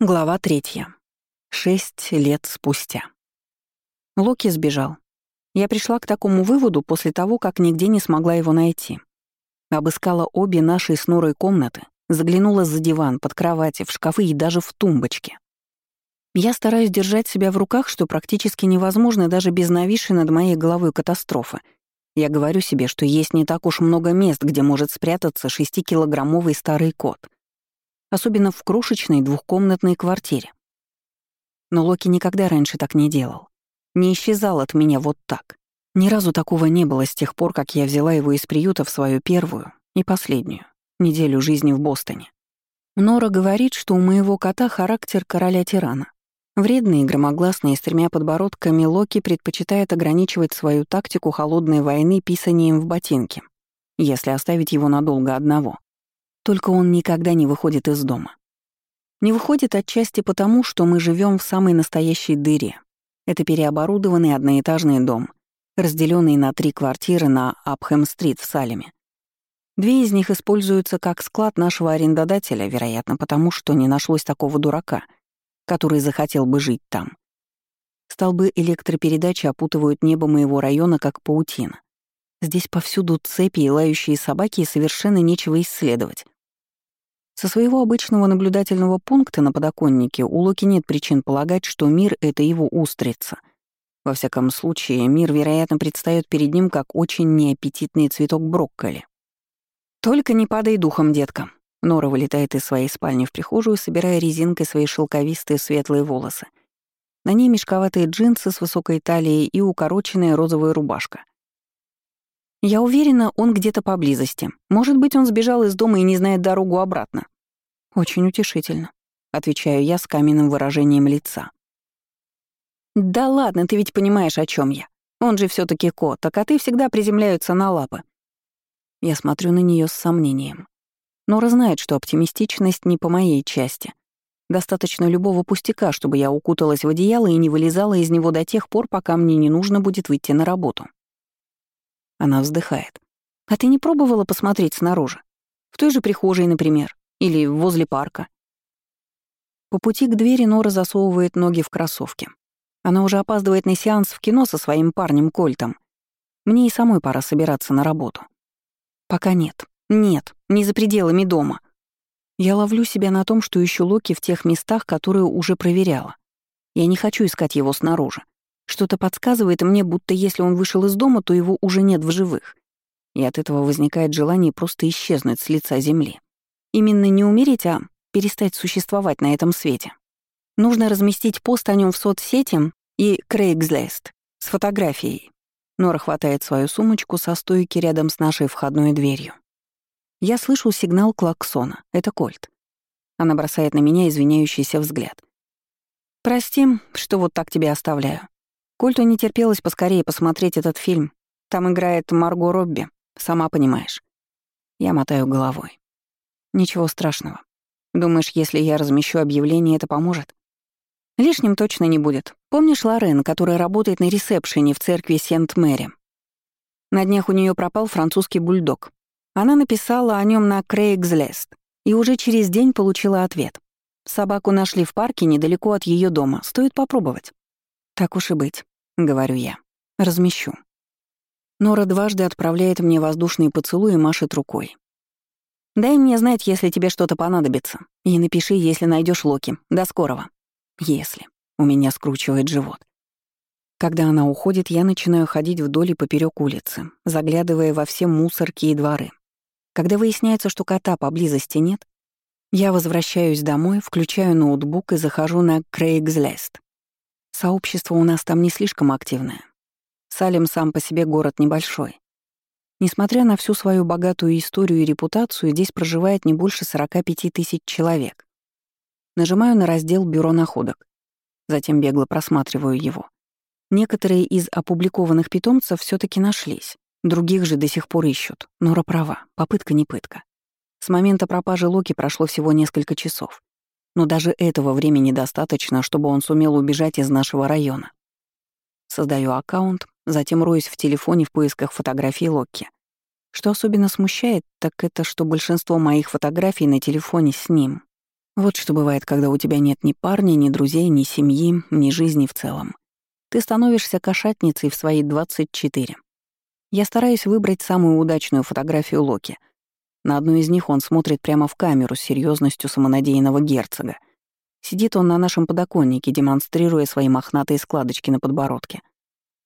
Глава третья. Шесть лет спустя. Локи сбежал. Я пришла к такому выводу после того, как нигде не смогла его найти. Обыскала обе наши с Норой комнаты, заглянула за диван, под кровати, в шкафы и даже в тумбочке. Я стараюсь держать себя в руках, что практически невозможно даже без нависшей над моей головой катастрофы. Я говорю себе, что есть не так уж много мест, где может спрятаться шестикилограммовый старый кот — особенно в крошечной двухкомнатной квартире. Но Локи никогда раньше так не делал. Не исчезал от меня вот так. Ни разу такого не было с тех пор, как я взяла его из приюта в свою первую и последнюю неделю жизни в Бостоне. Нора говорит, что у моего кота характер короля-тирана. Вредный и громогласный с тремя подбородками Локи предпочитает ограничивать свою тактику холодной войны писанием в ботинке, если оставить его надолго одного. Только он никогда не выходит из дома. Не выходит отчасти потому, что мы живем в самой настоящей дыре. Это переоборудованный одноэтажный дом, разделенный на три квартиры на Апхэм-стрит в Салеме. Две из них используются как склад нашего арендодателя, вероятно, потому что не нашлось такого дурака, который захотел бы жить там. Столбы электропередачи опутывают небо моего района как паутина. Здесь повсюду цепи и лающие собаки, и совершенно нечего исследовать. Со своего обычного наблюдательного пункта на подоконнике у Локи нет причин полагать, что мир — это его устрица. Во всяком случае, мир, вероятно, предстает перед ним как очень неаппетитный цветок брокколи. «Только не падай духом, детка». Нора вылетает из своей спальни в прихожую, собирая резинкой свои шелковистые светлые волосы. На ней мешковатые джинсы с высокой талией и укороченная розовая рубашка. Я уверена, он где-то поблизости. Может быть, он сбежал из дома и не знает дорогу обратно. Очень утешительно, отвечаю я с каменным выражением лица. Да ладно, ты ведь понимаешь, о чем я. Он же все таки кот, а коты всегда приземляются на лапы. Я смотрю на нее с сомнением. Нора знает, что оптимистичность не по моей части. Достаточно любого пустяка, чтобы я укуталась в одеяло и не вылезала из него до тех пор, пока мне не нужно будет выйти на работу. Она вздыхает. «А ты не пробовала посмотреть снаружи? В той же прихожей, например, или возле парка?» По пути к двери Нора засовывает ноги в кроссовки. Она уже опаздывает на сеанс в кино со своим парнем Кольтом. Мне и самой пора собираться на работу. Пока нет. Нет, не за пределами дома. Я ловлю себя на том, что ищу Локи в тех местах, которые уже проверяла. Я не хочу искать его снаружи. Что-то подсказывает мне, будто если он вышел из дома, то его уже нет в живых. И от этого возникает желание просто исчезнуть с лица земли. Именно не умереть, а перестать существовать на этом свете. Нужно разместить пост о нем в соцсети и Craigslist с фотографией. Нора хватает свою сумочку со стойки рядом с нашей входной дверью. Я слышу сигнал клаксона. Это Кольт. Она бросает на меня извиняющийся взгляд. «Прости, что вот так тебя оставляю. Кольту не терпелось поскорее посмотреть этот фильм. Там играет Марго Робби, сама понимаешь. Я мотаю головой. Ничего страшного. Думаешь, если я размещу объявление, это поможет? Лишним точно не будет. Помнишь Лорен, которая работает на ресепшене в церкви Сент-Мэри? На днях у нее пропал французский бульдог. Она написала о нем на Craigslist и уже через день получила ответ. Собаку нашли в парке недалеко от ее дома. Стоит попробовать. Так уж и быть. — говорю я. «Размещу». Нора дважды отправляет мне воздушные поцелуи и машет рукой. «Дай мне знать, если тебе что-то понадобится. И напиши, если найдешь Локи. До скорого». «Если». У меня скручивает живот. Когда она уходит, я начинаю ходить вдоль и поперек улицы, заглядывая во все мусорки и дворы. Когда выясняется, что кота поблизости нет, я возвращаюсь домой, включаю ноутбук и захожу на Craigslist. Сообщество у нас там не слишком активное. Салем сам по себе город небольшой. Несмотря на всю свою богатую историю и репутацию, здесь проживает не больше 45 тысяч человек. Нажимаю на раздел «Бюро находок». Затем бегло просматриваю его. Некоторые из опубликованных питомцев все таки нашлись, других же до сих пор ищут. Нора права, попытка не пытка. С момента пропажи Локи прошло всего несколько часов но даже этого времени достаточно, чтобы он сумел убежать из нашего района. Создаю аккаунт, затем роюсь в телефоне в поисках фотографий Локки. Что особенно смущает, так это, что большинство моих фотографий на телефоне с ним. Вот что бывает, когда у тебя нет ни парня, ни друзей, ни семьи, ни жизни в целом. Ты становишься кошатницей в свои 24. Я стараюсь выбрать самую удачную фотографию Локи. На одну из них он смотрит прямо в камеру с серьезностью самонадеянного герцога. Сидит он на нашем подоконнике, демонстрируя свои мохнатые складочки на подбородке.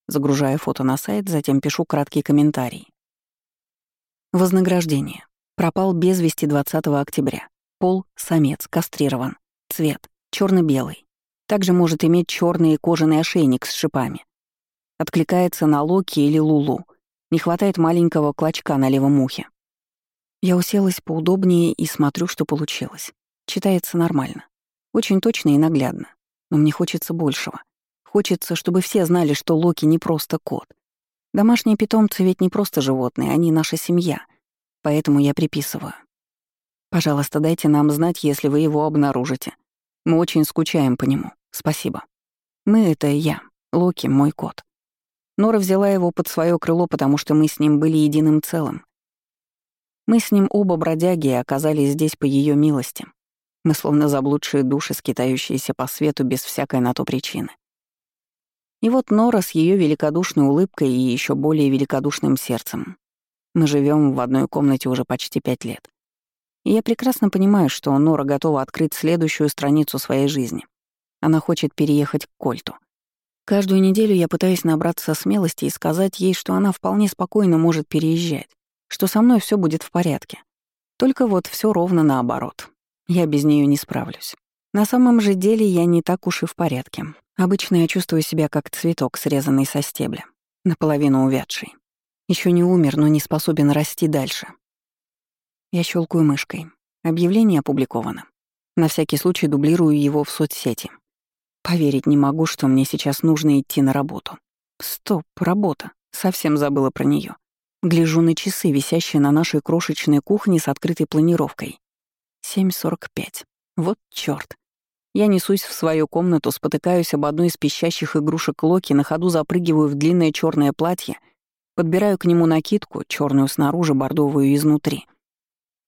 Загружаю фото на сайт, затем пишу краткий комментарий. Вознаграждение. Пропал без вести 20 октября. Пол — самец, кастрирован. Цвет — черно белый Также может иметь черный кожаный ошейник с шипами. Откликается на Локи или Лулу. Не хватает маленького клочка на левом ухе. Я уселась поудобнее и смотрю, что получилось. Читается нормально. Очень точно и наглядно. Но мне хочется большего. Хочется, чтобы все знали, что Локи не просто кот. Домашние питомцы ведь не просто животные, они наша семья. Поэтому я приписываю. Пожалуйста, дайте нам знать, если вы его обнаружите. Мы очень скучаем по нему. Спасибо. Мы — это я, Локи, мой кот. Нора взяла его под свое крыло, потому что мы с ним были единым целым. Мы с ним оба бродяги и оказались здесь по ее милости. Мы словно заблудшие души, скитающиеся по свету без всякой на то причины. И вот Нора с ее великодушной улыбкой и еще более великодушным сердцем. Мы живем в одной комнате уже почти пять лет. И я прекрасно понимаю, что Нора готова открыть следующую страницу своей жизни. Она хочет переехать к Кольту. Каждую неделю я пытаюсь набраться смелости и сказать ей, что она вполне спокойно может переезжать, что со мной все будет в порядке. Только вот все ровно наоборот. Я без нее не справлюсь. На самом же деле я не так уж и в порядке. Обычно я чувствую себя как цветок, срезанный со стебля, наполовину увядший. Еще не умер, но не способен расти дальше. Я щелкаю мышкой. Объявление опубликовано. На всякий случай дублирую его в соцсети. Поверить не могу, что мне сейчас нужно идти на работу. Стоп, работа. Совсем забыла про нее. Гляжу на часы, висящие на нашей крошечной кухне с открытой планировкой. 7.45. Вот чёрт. Я несусь в свою комнату, спотыкаюсь об одной из пищащих игрушек Локи, на ходу запрыгиваю в длинное черное платье, подбираю к нему накидку, черную снаружи, бордовую изнутри.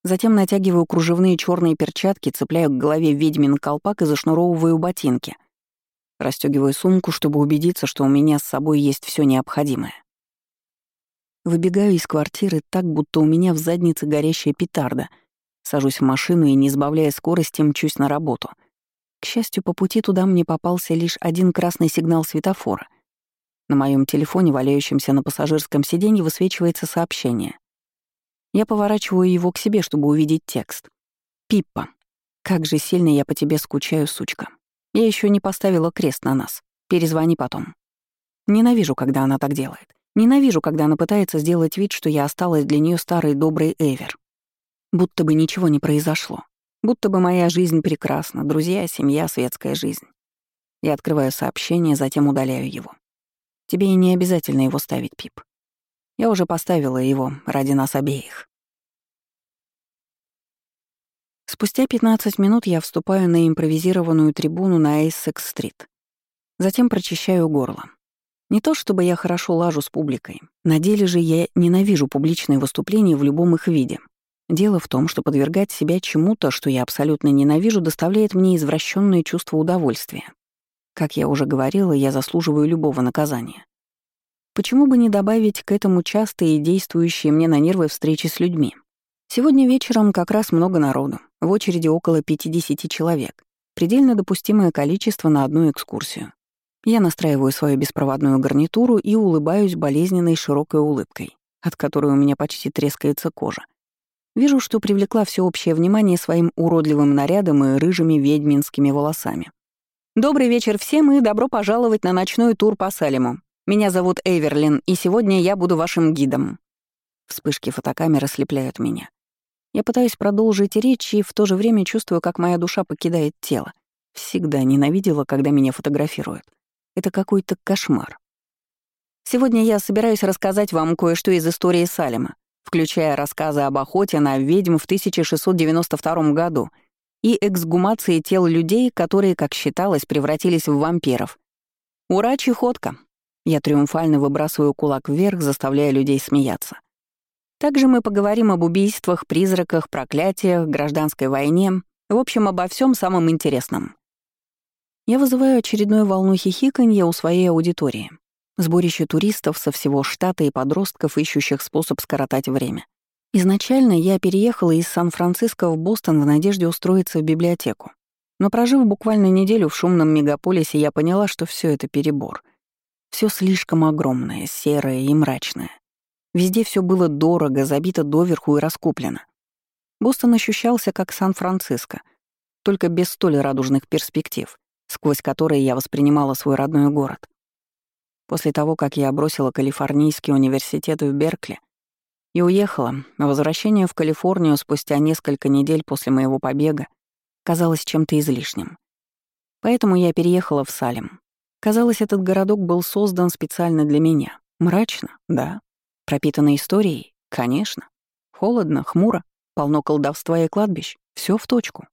Затем натягиваю кружевные черные перчатки, цепляю к голове ведьмин колпак и зашнуровываю ботинки. Растёгиваю сумку, чтобы убедиться, что у меня с собой есть все необходимое. Выбегаю из квартиры так, будто у меня в заднице горящая петарда. Сажусь в машину и, не сбавляя скорости, мчусь на работу. К счастью, по пути туда мне попался лишь один красный сигнал светофора. На моем телефоне, валяющемся на пассажирском сиденье, высвечивается сообщение. Я поворачиваю его к себе, чтобы увидеть текст. «Пиппа, как же сильно я по тебе скучаю, сучка. Я еще не поставила крест на нас. Перезвони потом». Ненавижу, когда она так делает. Ненавижу, когда она пытается сделать вид, что я осталась для нее старой доброй Эвер. Будто бы ничего не произошло. Будто бы моя жизнь прекрасна, друзья, семья, светская жизнь. Я открываю сообщение, затем удаляю его. Тебе и не обязательно его ставить, Пип. Я уже поставила его ради нас обеих. Спустя 15 минут я вступаю на импровизированную трибуну на Эйссекс-стрит. Затем прочищаю горло. Не то чтобы я хорошо лажу с публикой. На деле же я ненавижу публичные выступления в любом их виде. Дело в том, что подвергать себя чему-то, что я абсолютно ненавижу, доставляет мне извращенное чувство удовольствия. Как я уже говорила, я заслуживаю любого наказания. Почему бы не добавить к этому частые и действующие мне на нервы встречи с людьми? Сегодня вечером как раз много народу, в очереди около 50 человек, предельно допустимое количество на одну экскурсию. Я настраиваю свою беспроводную гарнитуру и улыбаюсь болезненной широкой улыбкой, от которой у меня почти трескается кожа. Вижу, что привлекла всеобщее внимание своим уродливым нарядом и рыжими ведьминскими волосами. «Добрый вечер всем и добро пожаловать на ночной тур по Салему. Меня зовут Эверлин, и сегодня я буду вашим гидом». Вспышки фотокамеры слепляют меня. Я пытаюсь продолжить речь и в то же время чувствую, как моя душа покидает тело. Всегда ненавидела, когда меня фотографируют. Это какой-то кошмар. Сегодня я собираюсь рассказать вам кое-что из истории Салема, включая рассказы об охоте на ведьм в 1692 году и эксгумации тел людей, которые, как считалось, превратились в вампиров. Ура, чехотка! Я триумфально выбрасываю кулак вверх, заставляя людей смеяться. Также мы поговорим об убийствах, призраках, проклятиях, гражданской войне, В общем, обо всем самом интересном. Я вызываю очередную волну хихиканья у своей аудитории. Сборище туристов со всего штата и подростков, ищущих способ скоротать время. Изначально я переехала из Сан-Франциско в Бостон в надежде устроиться в библиотеку. Но прожив буквально неделю в шумном мегаполисе, я поняла, что все это перебор. Все слишком огромное, серое и мрачное. Везде все было дорого, забито доверху и раскуплено. Бостон ощущался как Сан-Франциско, только без столь радужных перспектив, сквозь которые я воспринимала свой родной город. После того, как я бросила Калифорнийский университет в Беркли и уехала, возвращение в Калифорнию спустя несколько недель после моего побега казалось чем-то излишним. Поэтому я переехала в Салем. Казалось, этот городок был создан специально для меня. Мрачно, да. Пропитанно историей, конечно. Холодно, хмуро, полно колдовства и кладбищ. Все в точку.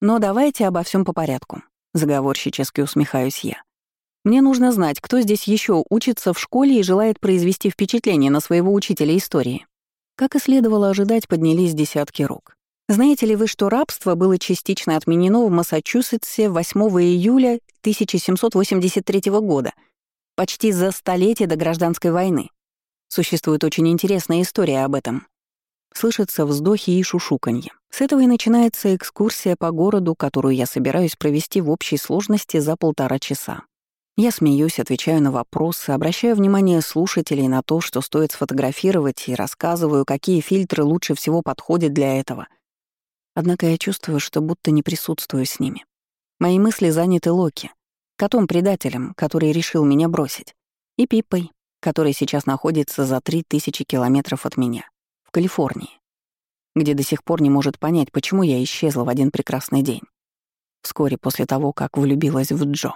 Но давайте обо всем по порядку. Заговорщически усмехаюсь я. Мне нужно знать, кто здесь еще учится в школе и желает произвести впечатление на своего учителя истории. Как и следовало ожидать, поднялись десятки рук. Знаете ли вы, что рабство было частично отменено в Массачусетсе 8 июля 1783 года, почти за столетие до гражданской войны? Существует очень интересная история об этом. Слышатся вздохи и шушуканье. С этого и начинается экскурсия по городу, которую я собираюсь провести в общей сложности за полтора часа. Я смеюсь, отвечаю на вопросы, обращаю внимание слушателей на то, что стоит сфотографировать, и рассказываю, какие фильтры лучше всего подходят для этого — Однако я чувствую, что будто не присутствую с ними. Мои мысли заняты Локи, котом-предателем, который решил меня бросить, и Пиппой, который сейчас находится за три тысячи километров от меня, в Калифорнии, где до сих пор не может понять, почему я исчезла в один прекрасный день, вскоре после того, как влюбилась в Джо.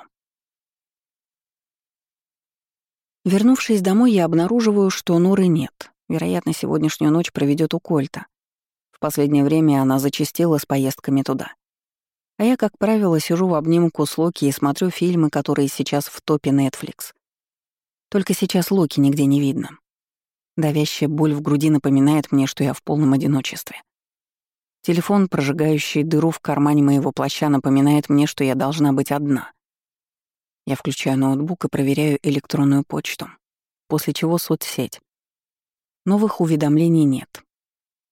Вернувшись домой, я обнаруживаю, что Норы нет. Вероятно, сегодняшнюю ночь проведет у Кольта, в последнее время она зачастила с поездками туда. А я, как правило, сижу в обнимку с Локи и смотрю фильмы, которые сейчас в топе Netflix. Только сейчас Локи нигде не видно. Давящая боль в груди напоминает мне, что я в полном одиночестве. Телефон, прожигающий дыру в кармане моего плаща, напоминает мне, что я должна быть одна. Я включаю ноутбук и проверяю электронную почту, после чего соцсеть. Новых уведомлений нет.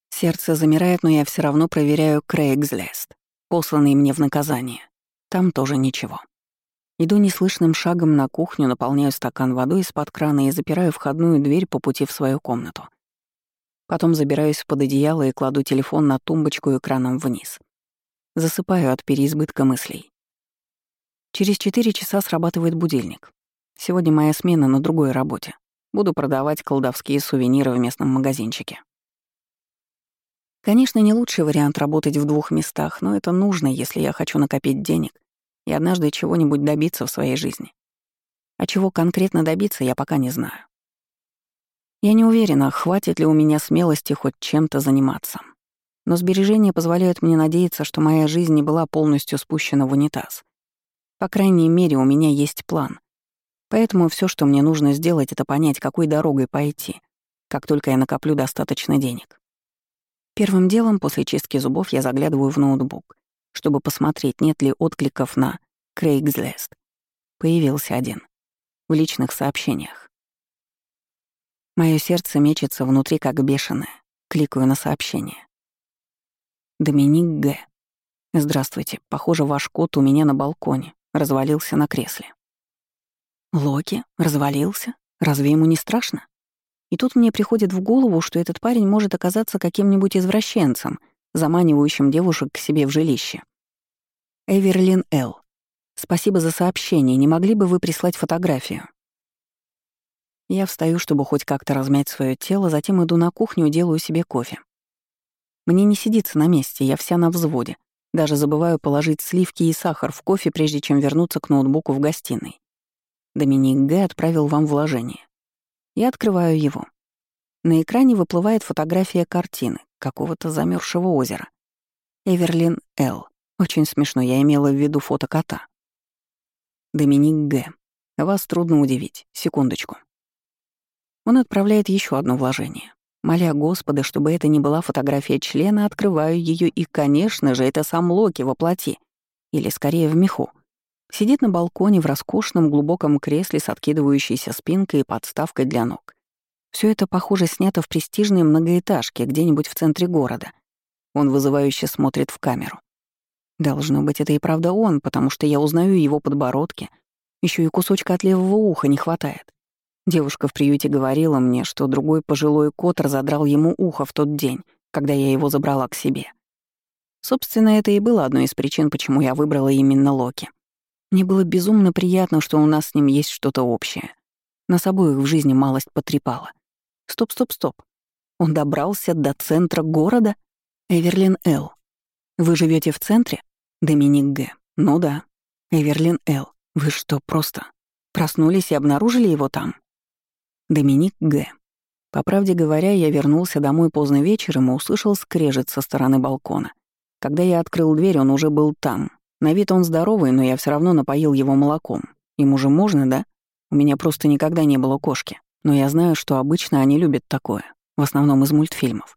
Сердце замирает, но я все равно проверяю Craigslist, посланный мне в наказание. Там тоже ничего. Иду неслышным шагом на кухню, наполняю стакан водой из-под крана и запираю входную дверь по пути в свою комнату. Потом забираюсь под одеяло и кладу телефон на тумбочку экраном вниз. Засыпаю от переизбытка мыслей. Через четыре часа срабатывает будильник. Сегодня моя смена на другой работе. Буду продавать колдовские сувениры в местном магазинчике. Конечно, не лучший вариант работать в двух местах, но это нужно, если я хочу накопить денег и однажды чего-нибудь добиться в своей жизни. А чего конкретно добиться, я пока не знаю. Я не уверена, хватит ли у меня смелости хоть чем-то заниматься. Но сбережения позволяют мне надеяться, что моя жизнь не была полностью спущена в унитаз. По крайней мере, у меня есть план. Поэтому все, что мне нужно сделать, это понять, какой дорогой пойти, как только я накоплю достаточно денег. Первым делом после чистки зубов я заглядываю в ноутбук, чтобы посмотреть, нет ли откликов на Craigslist. Появился один. В личных сообщениях. Мое сердце мечется внутри как бешеное. Кликаю на сообщение. Доминик Г. Здравствуйте. Похоже, ваш кот у меня на балконе. Развалился на кресле. Локи? Развалился? Разве ему не страшно? И тут мне приходит в голову, что этот парень может оказаться каким-нибудь извращенцем, заманивающим девушек к себе в жилище. Эверлин Л. Спасибо за сообщение. Не могли бы вы прислать фотографию? Я встаю, чтобы хоть как-то размять свое тело, затем иду на кухню и делаю себе кофе. Мне не сидится на месте, я вся на взводе. Даже забываю положить сливки и сахар в кофе, прежде чем вернуться к ноутбуку в гостиной. Доминик Г. отправил вам вложение. Я открываю его. На экране выплывает фотография картины какого-то замерзшего озера. Эверлин Л. Очень смешно, я имела в виду фото кота. Доминик Г. Вас трудно удивить. Секундочку. Он отправляет еще одно вложение. Моля Господа, чтобы это не была фотография члена, открываю ее, и, конечно же, это сам Локи во плоти. Или, скорее, в меху. Сидит на балконе в роскошном глубоком кресле с откидывающейся спинкой и подставкой для ног. Все это, похоже, снято в престижной многоэтажке где-нибудь в центре города. Он вызывающе смотрит в камеру. Должно быть, это и правда он, потому что я узнаю его подбородки. Еще и кусочка от левого уха не хватает. Девушка в приюте говорила мне, что другой пожилой кот разодрал ему ухо в тот день, когда я его забрала к себе. Собственно, это и было одной из причин, почему я выбрала именно Локи. Мне было безумно приятно, что у нас с ним есть что-то общее. Нас обоих в жизни малость потрепало. Стоп, стоп, стоп. Он добрался до центра города? Эверлин Л. Вы живете в центре? Доминик Г. Ну да. Эверлин Л. Вы что, просто проснулись и обнаружили его там? Доминик Г. По правде говоря, я вернулся домой поздно вечером и услышал скрежет со стороны балкона. Когда я открыл дверь, он уже был там. На вид он здоровый, но я все равно напоил его молоком. Ему же можно, да? У меня просто никогда не было кошки. Но я знаю, что обычно они любят такое. В основном из мультфильмов.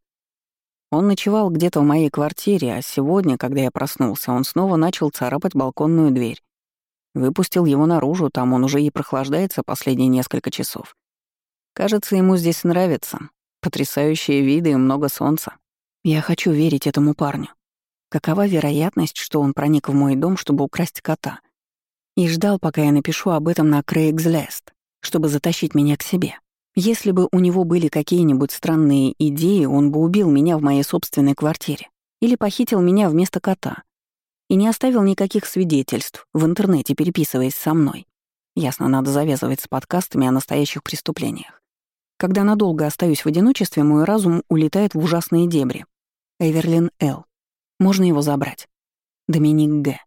Он ночевал где-то в моей квартире, а сегодня, когда я проснулся, он снова начал царапать балконную дверь. Выпустил его наружу, там он уже и прохлаждается последние несколько часов. Кажется, ему здесь нравится. Потрясающие виды и много солнца. Я хочу верить этому парню. Какова вероятность, что он проник в мой дом, чтобы украсть кота? И ждал, пока я напишу об этом на Craigslist, чтобы затащить меня к себе. Если бы у него были какие-нибудь странные идеи, он бы убил меня в моей собственной квартире или похитил меня вместо кота и не оставил никаких свидетельств в интернете, переписываясь со мной. Ясно, надо завязывать с подкастами о настоящих преступлениях. Когда надолго остаюсь в одиночестве, мой разум улетает в ужасные дебри. Эверлин Л. Можно его забрать. Доминик Г.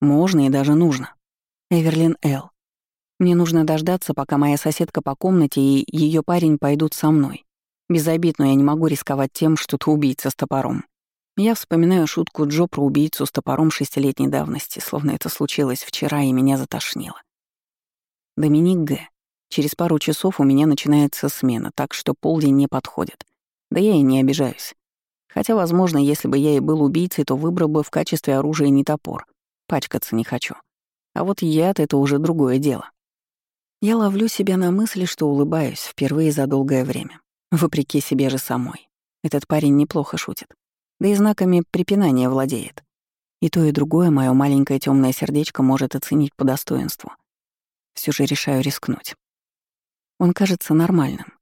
Можно и даже нужно. Эверлин Л. Мне нужно дождаться, пока моя соседка по комнате и ее парень пойдут со мной. Без обид, но я не могу рисковать тем, что ты убийца с топором. Я вспоминаю шутку Джо про убийцу с топором шестилетней давности, словно это случилось вчера и меня затошнило. Доминик Г. Через пару часов у меня начинается смена, так что полдень не подходит. Да я и не обижаюсь. Хотя, возможно, если бы я и был убийцей, то выбрал бы в качестве оружия не топор. Пачкаться не хочу. А вот яд — это уже другое дело. Я ловлю себя на мысли, что улыбаюсь впервые за долгое время. Вопреки себе же самой. Этот парень неплохо шутит. Да и знаками препинания владеет. И то, и другое мое маленькое темное сердечко может оценить по достоинству. Все же решаю рискнуть. Он кажется нормальным.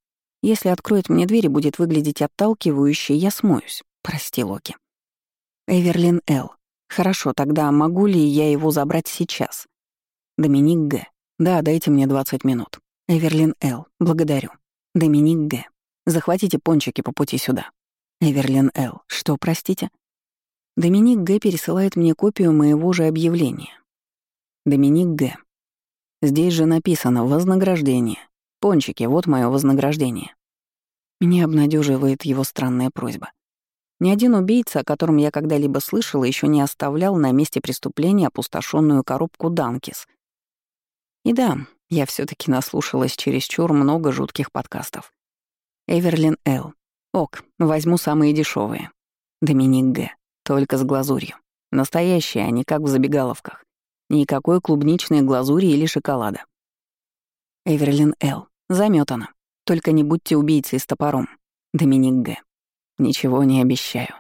Если откроет мне дверь и будет выглядеть отталкивающе, я смоюсь. Прости, Локи. Эверлин Л. Хорошо, тогда могу ли я его забрать сейчас? Доминик Г. Да, дайте мне 20 минут. Эверлин Л. Благодарю. Доминик Г. Захватите пончики по пути сюда. Эверлин Л. Что, простите? Доминик Г. пересылает мне копию моего же объявления. Доминик Г. Здесь же написано «Вознаграждение». Пончики, вот мое вознаграждение. Меня обнадеживает его странная просьба. Ни один убийца, о котором я когда-либо слышала, еще не оставлял на месте преступления опустошенную коробку Данкис. И да, я все таки наслушалась чересчур много жутких подкастов. Эверлин Л. Ок, возьму самые дешевые. Доминик Г. Только с глазурью. Настоящие, а не как в забегаловках. Никакой клубничной глазури или шоколада. Эверлин Л. Заметано. Только не будьте убийцей с топором. Доминик Г. Ничего не обещаю.